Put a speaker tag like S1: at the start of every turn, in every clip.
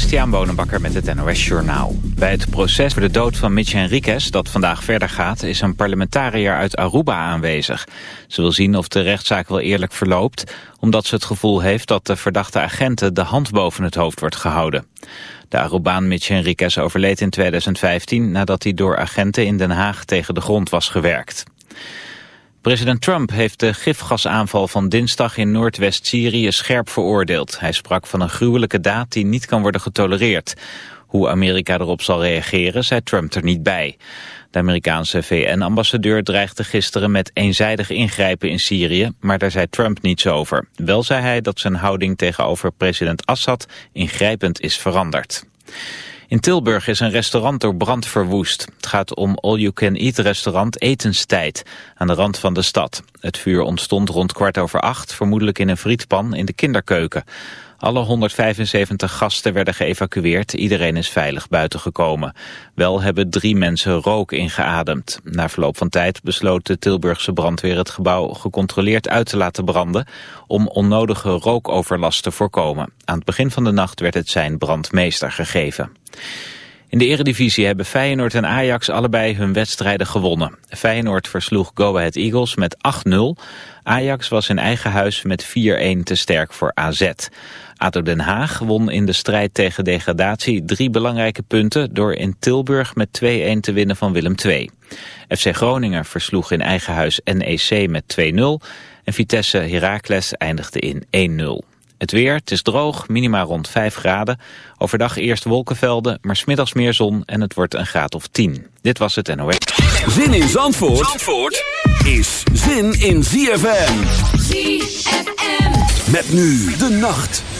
S1: Christian Bonenbakker met het NOS Journaal. Bij het proces voor de dood van Mitch Henriquez, dat vandaag verder gaat... is een parlementariër uit Aruba aanwezig. Ze wil zien of de rechtszaak wel eerlijk verloopt... omdat ze het gevoel heeft dat de verdachte agenten de hand boven het hoofd wordt gehouden. De Arubaan Mitch Henriquez overleed in 2015... nadat hij door agenten in Den Haag tegen de grond was gewerkt. President Trump heeft de gifgasaanval van dinsdag in Noordwest-Syrië scherp veroordeeld. Hij sprak van een gruwelijke daad die niet kan worden getolereerd. Hoe Amerika erop zal reageren, zei Trump er niet bij. De Amerikaanse VN-ambassadeur dreigde gisteren met eenzijdig ingrijpen in Syrië, maar daar zei Trump niets over. Wel zei hij dat zijn houding tegenover president Assad ingrijpend is veranderd. In Tilburg is een restaurant door brand verwoest. Het gaat om all-you-can-eat restaurant Etenstijd aan de rand van de stad. Het vuur ontstond rond kwart over acht, vermoedelijk in een frietpan in de kinderkeuken. Alle 175 gasten werden geëvacueerd. Iedereen is veilig buiten gekomen. Wel hebben drie mensen rook ingeademd. Na verloop van tijd besloot de Tilburgse brandweer het gebouw gecontroleerd uit te laten branden... om onnodige rookoverlast te voorkomen. Aan het begin van de nacht werd het zijn brandmeester gegeven. In de eredivisie hebben Feyenoord en Ajax allebei hun wedstrijden gewonnen. Feyenoord versloeg Go Ahead Eagles met 8-0. Ajax was in eigen huis met 4-1 te sterk voor AZ. ADO Den Haag won in de strijd tegen degradatie drie belangrijke punten... door in Tilburg met 2-1 te winnen van Willem II. FC Groningen versloeg in eigen huis NEC met 2-0... en Vitesse Heracles eindigde in 1-0. Het weer, het is droog, minima rond 5 graden. Overdag eerst wolkenvelden, maar smiddags meer zon en het wordt een graad of 10. Dit was het NOS.
S2: Zin in Zandvoort, Zandvoort is zin in ZFM. ZFM. Met nu de nacht.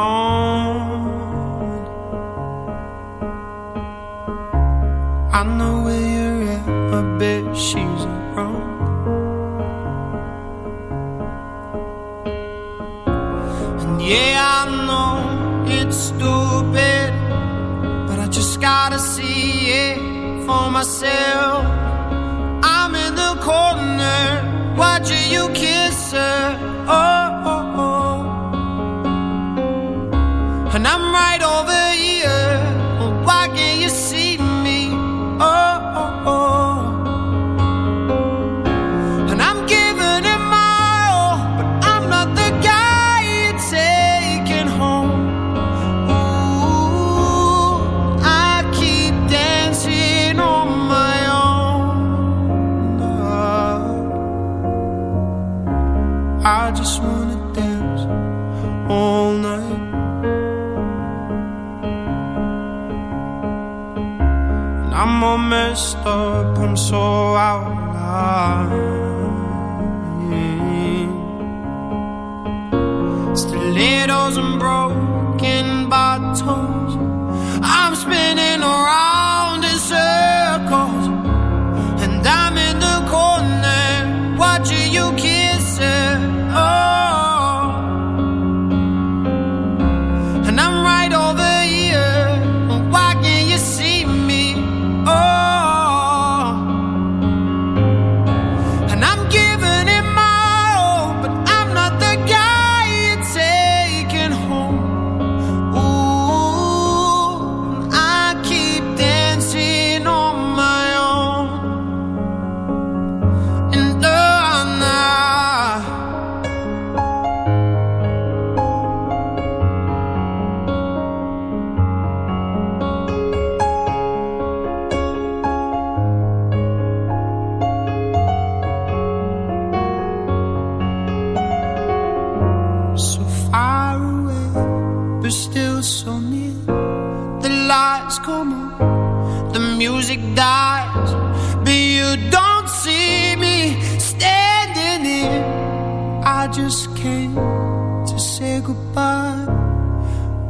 S3: to say goodbye.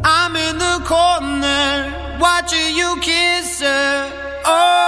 S3: I'm in the corner watching you kiss her. Oh.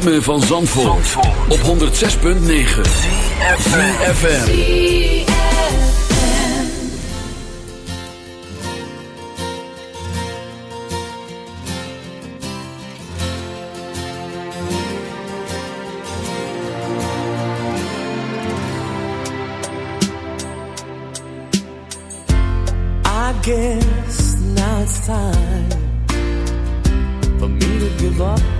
S4: Ritme van Zandvoort, Zandvoort. op 106.9 CFFM
S5: I guess now it's time for me to give up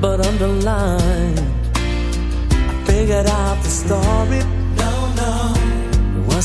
S5: But underlined, I figured out the story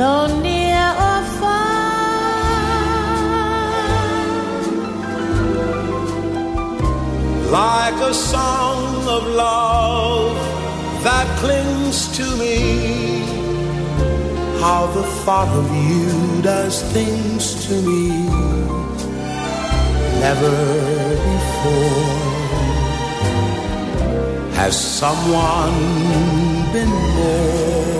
S6: near or far.
S7: Like a song of love that clings to me, how the thought of you does things to me never before. Has someone been more?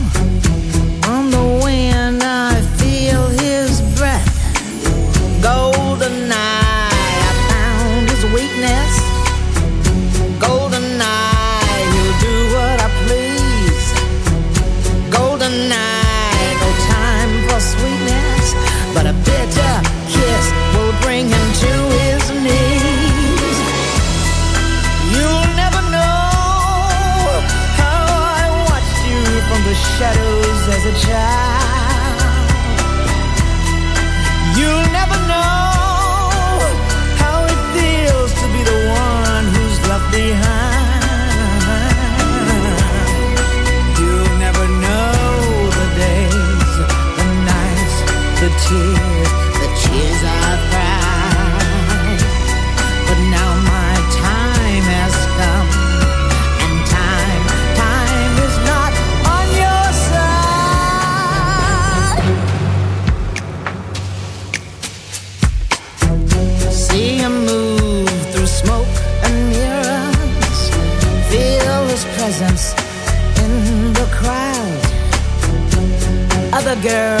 S8: girl.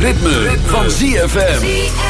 S9: ritme, van ZFM.